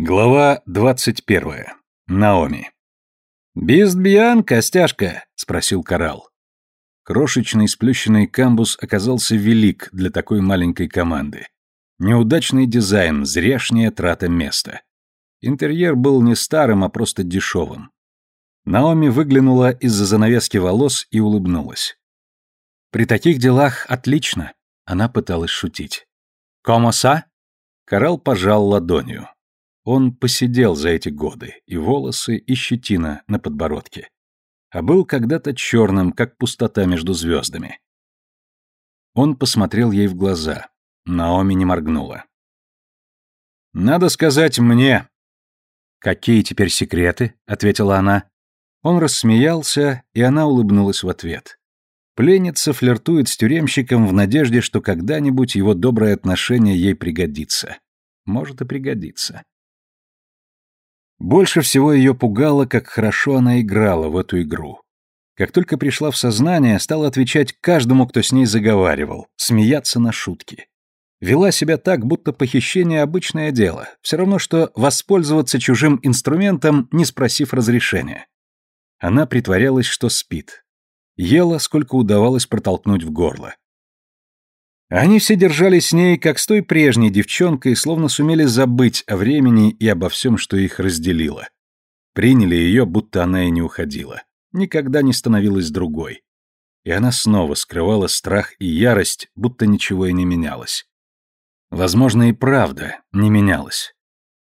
Глава двадцать первая. Наоми. «Бистбьян, костяшка?» — спросил Коралл. Крошечный сплющенный камбус оказался велик для такой маленькой команды. Неудачный дизайн, зряшняя трата места. Интерьер был не старым, а просто дешевым. Наоми выглянула из-за занавески волос и улыбнулась. «При таких делах отлично», — она пыталась шутить. «Комоса?» Коралл пожал ладонью. Он посидел за эти годы, и волосы, и щетина на подбородке. А был когда-то черным, как пустота между звездами. Он посмотрел ей в глаза. Наоми не моргнула. «Надо сказать мне». «Какие теперь секреты?» — ответила она. Он рассмеялся, и она улыбнулась в ответ. Пленница флиртует с тюремщиком в надежде, что когда-нибудь его доброе отношение ей пригодится. Может и пригодится. Больше всего ее пугало, как хорошо она играла в эту игру. Как только пришла в сознание, стала отвечать каждому, кто с ней заговаривал, смеяться на шутки. Вела себя так, будто похищение – обычное дело, все равно, что воспользоваться чужим инструментом, не спросив разрешения. Она притворялась, что спит. Ела, сколько удавалось протолкнуть в горло. Они все держались с ней, как с той прежней девчонкой, словно сумели забыть о времени и обо всем, что их разделило. Приняли ее, будто она и не уходила. Никогда не становилась другой. И она снова скрывала страх и ярость, будто ничего и не менялось. Возможно, и правда не менялось.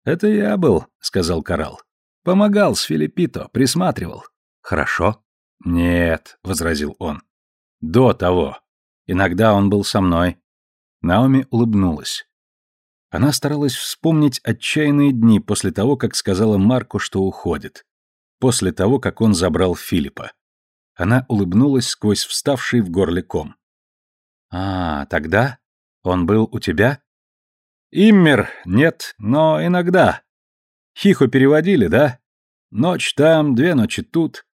«Это я был», — сказал Коралл. «Помогал с Филиппито, присматривал». «Хорошо». «Нет», — возразил он. «До того. Иногда он был со мной. Наоми улыбнулась. Она старалась вспомнить отчаянные дни после того, как сказала Марку, что уходит. После того, как он забрал Филиппа. Она улыбнулась сквозь вставший в горле ком. «А, тогда? Он был у тебя?» «Иммер, нет, но иногда. Хихо переводили, да? Ночь там, две ночи тут.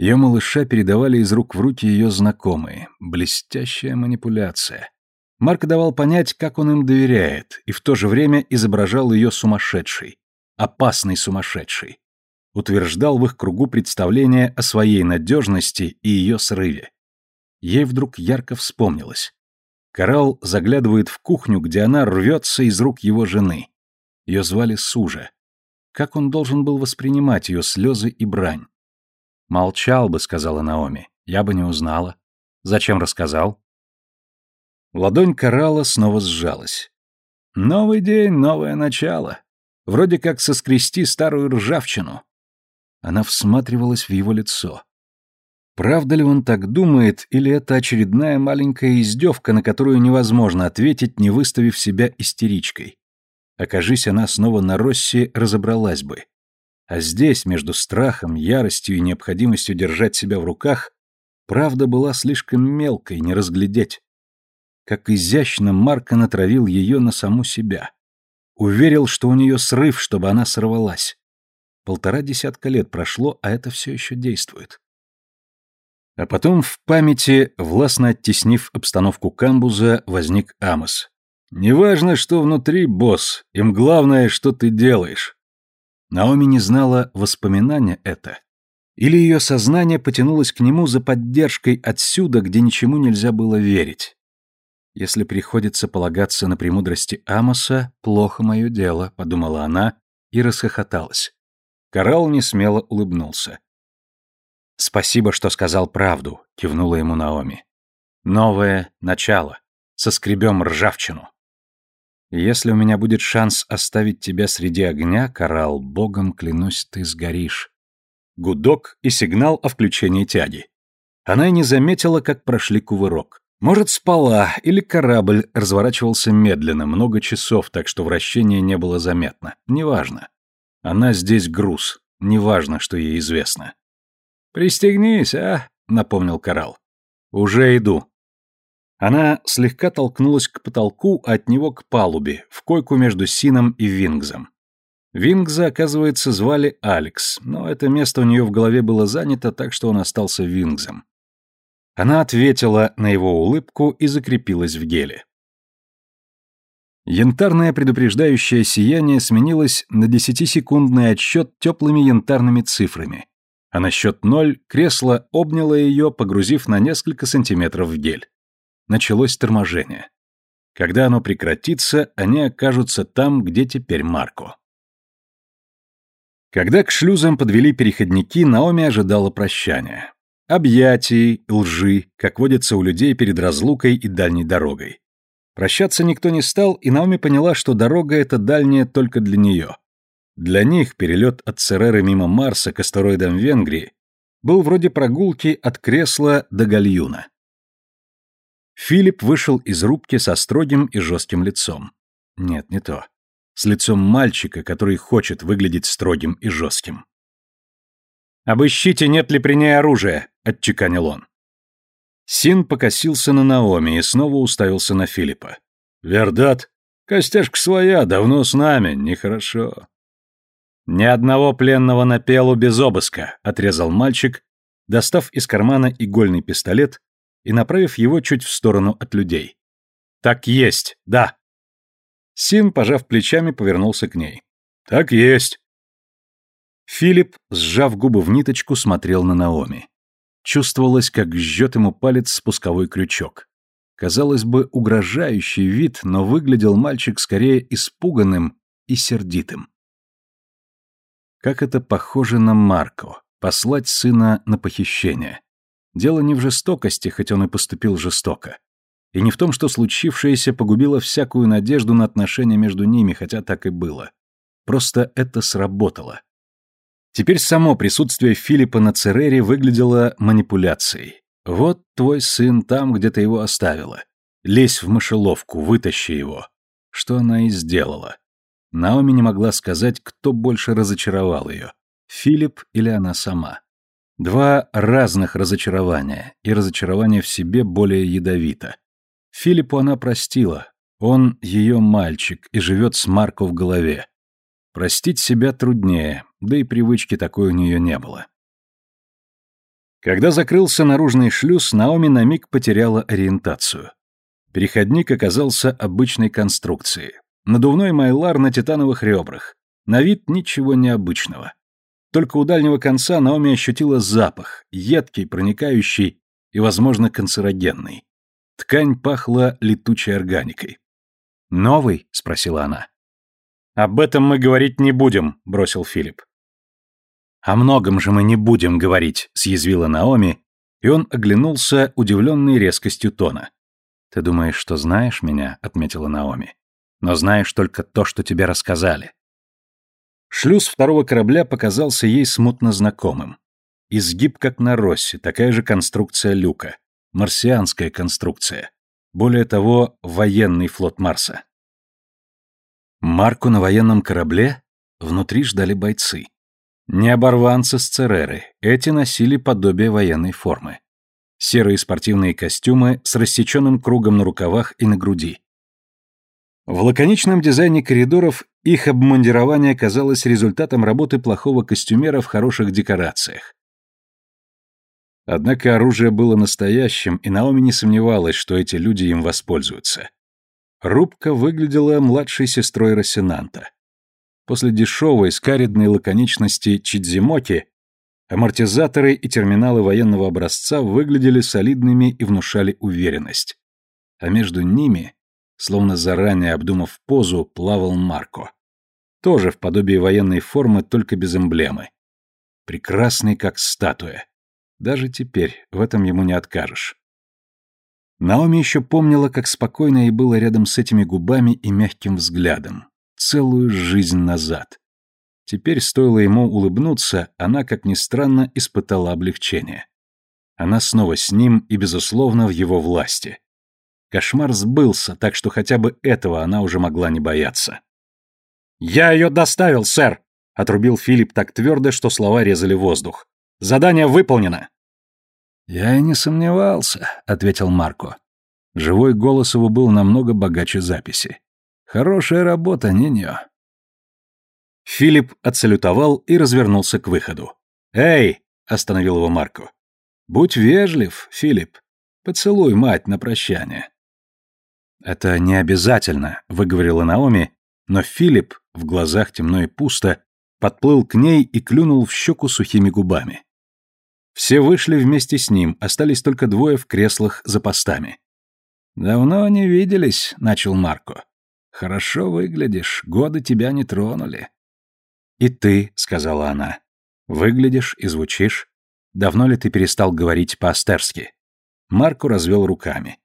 Ее малыша передавали из рук в руки ее знакомые. Блестящая манипуляция. Марк давал понять, как он им доверяет, и в то же время изображал ее сумасшедшей. Опасной сумасшедшей. Утверждал в их кругу представление о своей надежности и ее срыве. Ей вдруг ярко вспомнилось. Коралл заглядывает в кухню, где она рвется из рук его жены. Ее звали Сужа. Как он должен был воспринимать ее слезы и брань? «Молчал бы», — сказала Наоми. «Я бы не узнала. Зачем рассказал?» Ладонь коралла снова сжалась. «Новый день, новое начало. Вроде как соскрести старую ржавчину». Она всматривалась в его лицо. Правда ли он так думает, или это очередная маленькая издевка, на которую невозможно ответить, не выставив себя истеричкой? Окажись она снова на Росси, разобралась бы. А здесь, между страхом, яростью и необходимостью держать себя в руках, правда была слишком мелкой, не разглядеть. Как изящно Марко натравил ее на саму себя. Уверил, что у нее срыв, чтобы она сорвалась. Полтора десятка лет прошло, а это все еще действует. А потом в памяти, властно оттеснив обстановку камбуза, возник Амос. «Неважно, что внутри, босс, им главное, что ты делаешь. Наоми не знала, воспоминания это, или ее сознание потянулось к нему за поддержкой отсюда, где ничему нельзя было верить. Если приходится полагаться на премудрости Амоса, плохо мое дело, подумала она и расхохоталась. Коралл несмело улыбнулся. «Спасибо, что сказал правду», — кивнула ему Наоми. «Новое начало. Соскребем ржавчину». Если у меня будет шанс оставить тебя среди огня, коралл, богом клянусь, ты сгоришь. Гудок и сигнал о включении тяги. Она и не заметила, как прошли кувырок. Может, спала, или корабль разворачивался медленно, много часов, так что вращение не было заметно. Неважно. Она здесь груз. Неважно, что ей известно. «Пристегнись, а?» — напомнил Коралл. «Уже иду», она слегка толкнулась к потолку, а от него к палубе, в койку между Сином и Вингзом. Вингза, оказывается, звали Алекс, но это место у нее в голове было занято, так что он остался Вингзом. Она ответила на его улыбку и закрепилась в геле. Янтарное предупреждающее сияние сменилось на десятисекундный отсчет теплыми янтарными цифрами, а на счет ноль кресло обняло ее, погрузив на несколько сантиметров в гель. Началось торможение. Когда оно прекратится, они окажутся там, где теперь Марко. Когда к шлюзам подвели переходники, Наоми ожидала прощания. Объятий, лжи, как водится у людей перед разлукой и дальней дорогой. Прощаться никто не стал, и Наоми поняла, что дорога эта дальняя только для нее. Для них перелет от Цереры мимо Марса к астероидам Венгрии был вроде прогулки от кресла до гальюна. Филипп вышел из рубки со строгим и жестким лицом. Нет, не то. С лицом мальчика, который хочет выглядеть строгим и жестким. «Обыщите, нет ли при ней оружия», — отчеканил он. Син покосился на Наоми и снова уставился на Филиппа. «Вердат, костяшка своя, давно с нами, нехорошо». «Ни одного пленного на пелу без обыска», — отрезал мальчик, достав из кармана игольный пистолет и направив его чуть в сторону от людей. «Так есть, да». Син, пожав плечами, повернулся к ней. «Так есть». Филипп, сжав губы в ниточку, смотрел на Наоми. Чувствовалось, как жжет ему палец спусковой крючок. Казалось бы, угрожающий вид, но выглядел мальчик скорее испуганным и сердитым. Как это похоже на Марко, послать сына на похищение. Дело не в жестокости, хоть он и поступил жестоко. И не в том, что случившееся погубило всякую надежду на отношения между ними, хотя так и было. Просто это сработало. Теперь само присутствие Филиппа на Церере выглядело манипуляцией. Вот твой сын там, где ты его оставила. Лезь в мышеловку, вытащи его. Что она и сделала. Наоми не могла сказать, кто больше разочаровал ее. Филипп или она сама. Два разных разочарования, и разочарование в себе более ядовито. Филиппу она простила. Он ее мальчик и живет с Марко в голове. Простить себя труднее, да и привычки такой у нее не было. Когда закрылся наружный шлюз, Наоми на миг потеряла ориентацию. Переходник оказался обычной конструкцией. Надувной майлар на титановых ребрах. На вид ничего необычного. Только у дальнего конца Наоми ощутила запах, едкий, проникающий и, возможно, канцерогенный. Ткань пахла летучей органикой. «Новый?» — спросила она. «Об этом мы говорить не будем», — бросил Филипп. «О многом же мы не будем говорить», — съязвила Наоми, и он оглянулся, удивленный резкостью тона. «Ты думаешь, что знаешь меня?» — отметила Наоми. «Но знаешь только то, что тебе рассказали». Шлюз второго корабля показался ей смутно знакомым. Изгиб как на Россе, такая же конструкция люка. Марсианская конструкция. Более того, военный флот Марса. Марку на военном корабле? Внутри ждали бойцы. Не оборванцы с Цереры, эти носили подобие военной формы. Серые спортивные костюмы с рассеченным кругом на рукавах и на груди. В лаконичном дизайне коридоров их обмундирование казалось результатом работы плохого костюмера в хороших декорациях. Однако оружие было настоящим, и Наоми не сомневалась, что эти люди им воспользуются. Рубка выглядела младшей сестрой Росинанта. После дешевой, скаридной лаконичности Чидзимоки амортизаторы и терминалы военного образца выглядели солидными и внушали уверенность. А между ними, словно заранее обдумав позу, плавал Марко. Тоже в подобии военной формы, только без эмблемы. Прекрасный, как статуя. Даже теперь в этом ему не откажешь. Наоми еще помнила, как спокойно ей было рядом с этими губами и мягким взглядом целую жизнь назад. Теперь стоило ему улыбнуться, она, как ни странно, испытала облегчение. Она снова с ним и, безусловно, в его власти. Кошмар сбылся, так что хотя бы этого она уже могла не бояться. «Я ее доставил, сэр!» — отрубил Филипп так твердо, что слова резали воздух. «Задание выполнено!» «Я и не сомневался», — ответил Марко. Живой голос его был намного богаче записи. Хорошая работа, Ниньо. Филипп отсалютовал и развернулся к выходу. «Эй!» — остановил его Марко. «Будь вежлив, Филипп. Поцелуй мать на прощание». Это не обязательно, выговорила Наоми, но Филипп, в глазах темно и пусто, подплыл к ней и клюнул в щеку сухими губами. Все вышли вместе с ним, остались только двое в креслах за постами. «Давно не виделись», — начал Марко. «Хорошо выглядишь, годы тебя не тронули». «И ты», — сказала она, — «выглядишь и звучишь. Давно ли ты перестал говорить по-астерски?» Марко развел руками.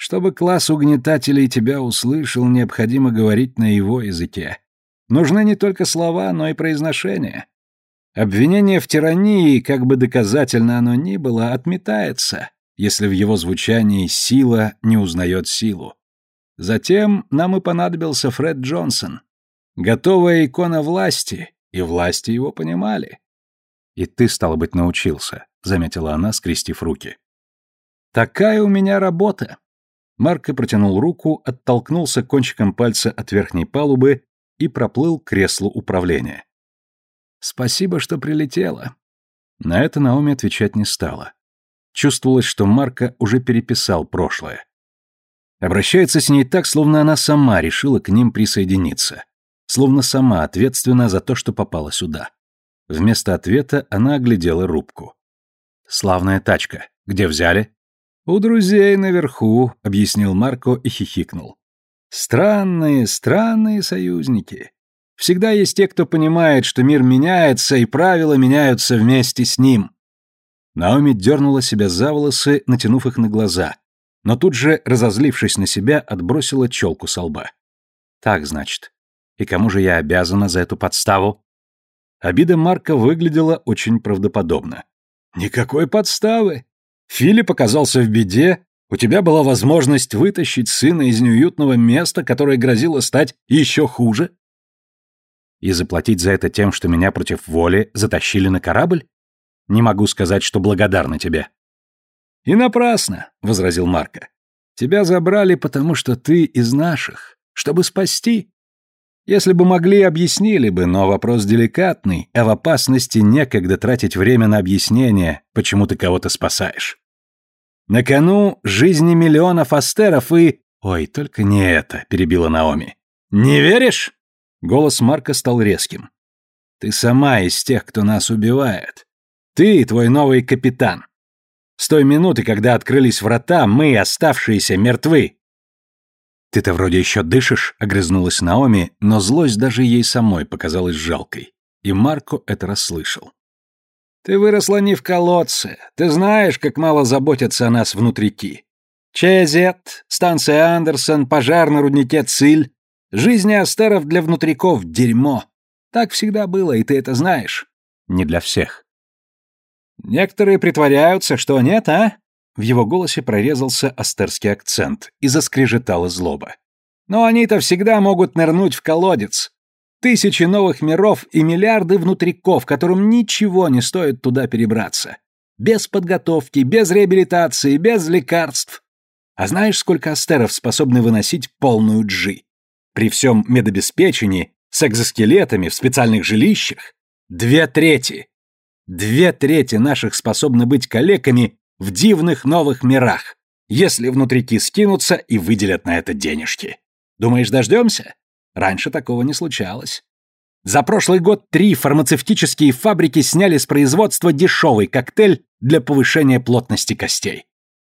«Чтобы класс угнетателей тебя услышал, необходимо говорить на его языке. Нужны не только слова, но и произношение. Обвинение в тирании, как бы доказательно оно ни было, отметается, если в его звучании сила не узнает силу. Затем нам и понадобился Фред Джонсон. Готовая икона власти, и власти его понимали. «И ты, стало быть, научился», — заметила она, скрестив руки. «Такая у меня работа». Марко протянул руку, оттолкнулся кончиком пальца от верхней палубы и проплыл к креслу управления. «Спасибо, что прилетела». На это Наоми отвечать не стала. Чувствовалось, что Марко уже переписал прошлое. Обращается с ней так, словно она сама решила к ним присоединиться. Словно сама ответственна за то, что попала сюда. Вместо ответа она оглядела рубку. «Славная тачка. Где взяли?» «У друзей наверху», — объяснил Марко и хихикнул. «Странные, странные союзники. Всегда есть те, кто понимает, что мир меняется, и правила меняются вместе с ним». Наоми дернула себя за волосы, натянув их на глаза, но тут же, разозлившись на себя, отбросила челку со лба. «Так, значит. И кому же я обязана за эту подставу?» Обида Марка выглядела очень правдоподобно. «Никакой подставы. Филипп оказался в беде, у тебя была возможность вытащить сына из неуютного места, которое грозило стать еще хуже. И заплатить за это тем, что меня против воли затащили на корабль? Не могу сказать, что благодарна тебе. И напрасно, возразил Марко. Тебя забрали, потому что ты из наших, чтобы спасти. Если бы могли, объяснили бы, но вопрос деликатный, а в опасности некогда тратить время на объяснение, почему ты кого-то спасаешь. На кону жизни миллионов астеров и... Ой, только не это, перебила Наоми. Не веришь? Голос Марка стал резким. Ты сама из тех, кто нас убивает. Ты и твой новый капитан. С той минуты, когда открылись врата, мы, оставшиеся, мертвы. Ты-то вроде еще дышишь, огрызнулась Наоми, но злость даже ей самой показалась жалкой. И Марко это расслышал. Ты выросла не в колодце. Ты знаешь, как мало заботятся о нас внутрики. Чезет, станция Андерсон, пожар на руднике Циль. Жизни астеров для внутриков — дерьмо. Так всегда было, и ты это знаешь. Не для всех. Некоторые притворяются, что нет, а? В его голосе прорезался астерский акцент и заскрежетала злоба. Но они-то всегда могут нырнуть в колодец. Тысячи новых миров и миллиарды внутриков, которым ничего не стоит туда перебраться. Без подготовки, без реабилитации, без лекарств. А знаешь, сколько астеров способны выносить полную джи? При всем медобеспечении, с экзоскелетами, в специальных жилищах? Две трети. Две трети наших способны быть калеками в дивных новых мирах, если внутрики скинутся и выделят на это денежки. Думаешь, дождемся? Раньше такого не случалось. За прошлый год три фармацевтические фабрики сняли с производства дешевый коктейль для повышения плотности костей.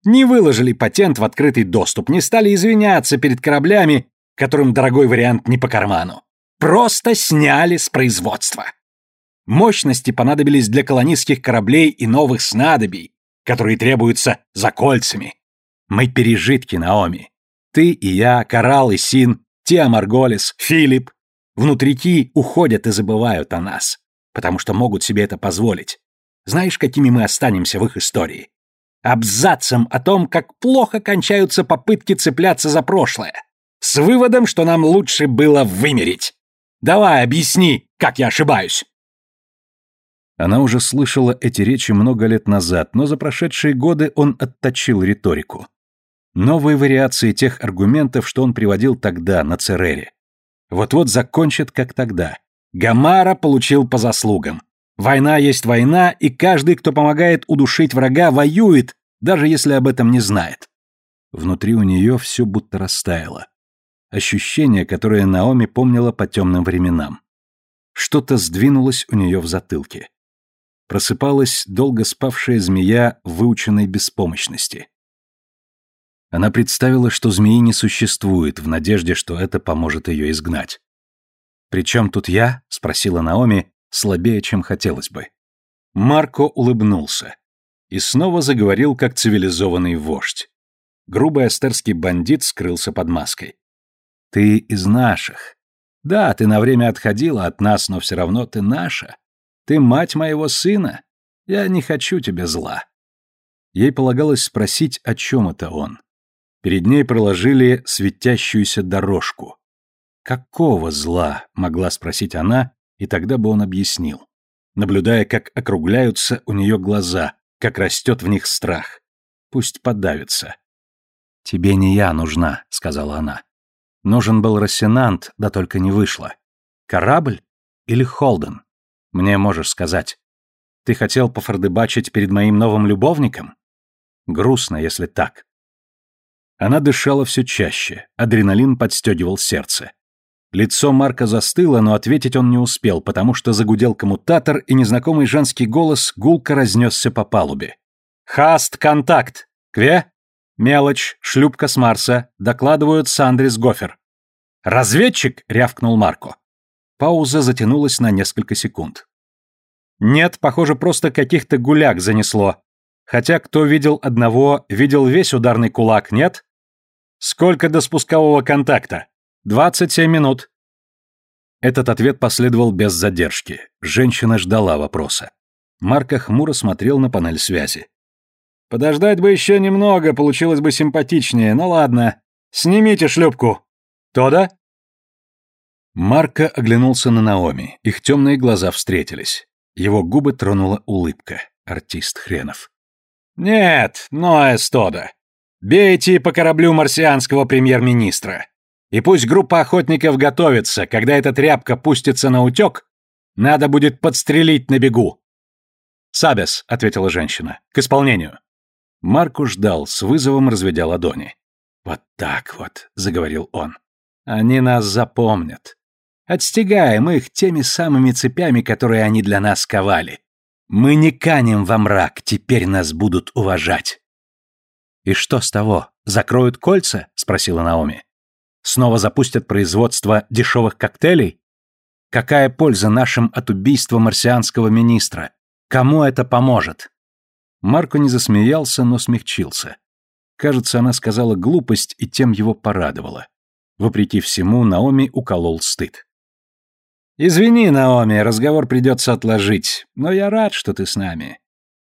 Не выложили патент в открытый доступ, не стали извиняться перед кораблями, которым дорогой вариант не по карману. Просто сняли с производства. Мощности понадобились для колонистских кораблей и новых снадобий, которые требуются за кольцами. Мы пережитки, Наоми. Ты и я, Коралл и Син, Тиа Марголис, Филипп, внутрики уходят и забывают о нас, потому что могут себе это позволить. Знаешь, какими мы останемся в их истории? Абзацем о том, как плохо кончаются попытки цепляться за прошлое. С выводом, что нам лучше было вымереть. Давай, объясни, как я ошибаюсь. Она уже слышала эти речи много лет назад, но за прошедшие годы он отточил риторику. Новые вариации тех аргументов, что он приводил тогда, на Церере. Вот-вот закончат, как тогда. Гамара получил по заслугам. Война есть война, и каждый, кто помогает удушить врага, воюет, даже если об этом не знает. Внутри у нее все будто растаяло. Ощущение, которое Наоми помнила по темным временам. Что-то сдвинулось у нее в затылке. Просыпалась долго спавшая змея выученной беспомощности. Она представила, что змеи не существует, в надежде, что это поможет ее изгнать. «При чем тут я?» — спросила Наоми, слабее, чем хотелось бы. Марко улыбнулся и снова заговорил как цивилизованный вождь. Грубый астерский бандит скрылся под маской. «Ты из наших. Да, ты на время отходила от нас, но все равно ты наша. Ты мать моего сына. Я не хочу тебе зла». Ей полагалось спросить, о чем это он. Перед ней проложили светящуюся дорожку. «Какого зла?» — могла спросить она, и тогда бы он объяснил. Наблюдая, как округляются у нее глаза, как растет в них страх. Пусть подавится. «Тебе не я нужна», — сказала она. «Нужен был Рассенант, да только не вышло. Корабль или Холден? Мне можешь сказать. Ты хотел пофордыбачить перед моим новым любовником? Грустно, если так». Она дышала все чаще, адреналин подстегивал сердце. Лицо Марка застыло, но ответить он не успел, потому что загудел коммутатор, и незнакомый женский голос гулко разнесся по палубе. «Хаст, контакт! Кве?» «Мелочь, шлюпка с Марса. Докладывают Сандрис Гофер». «Разведчик?» — рявкнул Марко. Пауза затянулась на несколько секунд. «Нет, похоже, просто каких-то гуляк занесло. Хотя кто видел одного, видел весь ударный кулак, нет? Сколько до спускового контакта? Двадцать семь минут». Этот ответ последовал без задержки. Женщина ждала вопроса. Марко хмуро смотрел на панель связи. Подождать бы еще немного, получилось бы симпатичнее. Ну ладно. Снимите шлюпку. Тода? Марко оглянулся на Наоми. Их темные глаза встретились. Его губы тронула улыбка. Артист хренов. «Нет, Ноэс Тода. Бейте по кораблю марсианского премьер-министра. И пусть группа охотников готовится, когда эта тряпка пустится на утек, надо будет подстрелить на бегу». «Сабес», — ответила женщина, — «к исполнению». Марку ждал, с вызовом разведя ладони. «Вот так вот», — заговорил он. «Они нас запомнят. Отстегаем их теми самыми цепями, которые они для нас ковали. Мы не канем во мрак, теперь нас будут уважать». «И что с того? Закроют кольца?» — спросила Наоми. «Снова запустят производство дешевых коктейлей? Какая польза нашим от убийства марсианского министра? Кому это поможет?» Марко не засмеялся, но смягчился. Кажется, она сказала глупость и тем его порадовала. Вопреки всему, Наоми уколол стыд. «Извини, Наоми, разговор придется отложить, но я рад, что ты с нами.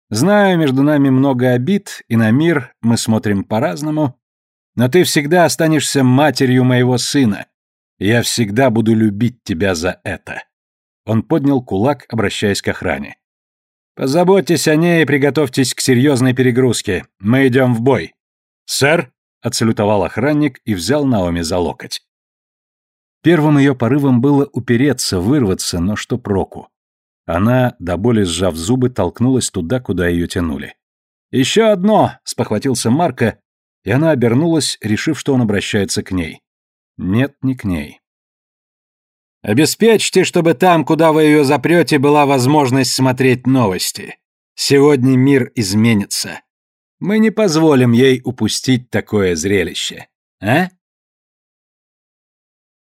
Знаю, между нами много обид, и на мир мы смотрим по-разному, но ты всегда останешься матерью моего сына. И я всегда буду любить тебя за это». Он поднял кулак, обращаясь к охране. Позаботьтесь о ней и приготовьтесь к серьезной перегрузке. Мы идем в бой. Сэр, отсалютовал охранник и взял Наоми за локоть. Первым ее порывом было упереться, вырваться, но что проку? Она, до боли сжав зубы, толкнулась туда, куда ее тянули. «Еще одно!» — спохватился Марко, и она обернулась, решив, что он обращается к ней. Нет, не к ней. Обеспечьте, чтобы там, куда вы ее запрете, была возможность смотреть новости. Сегодня мир изменится. Мы не позволим ей упустить такое зрелище. А?